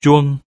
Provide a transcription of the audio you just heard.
chuông.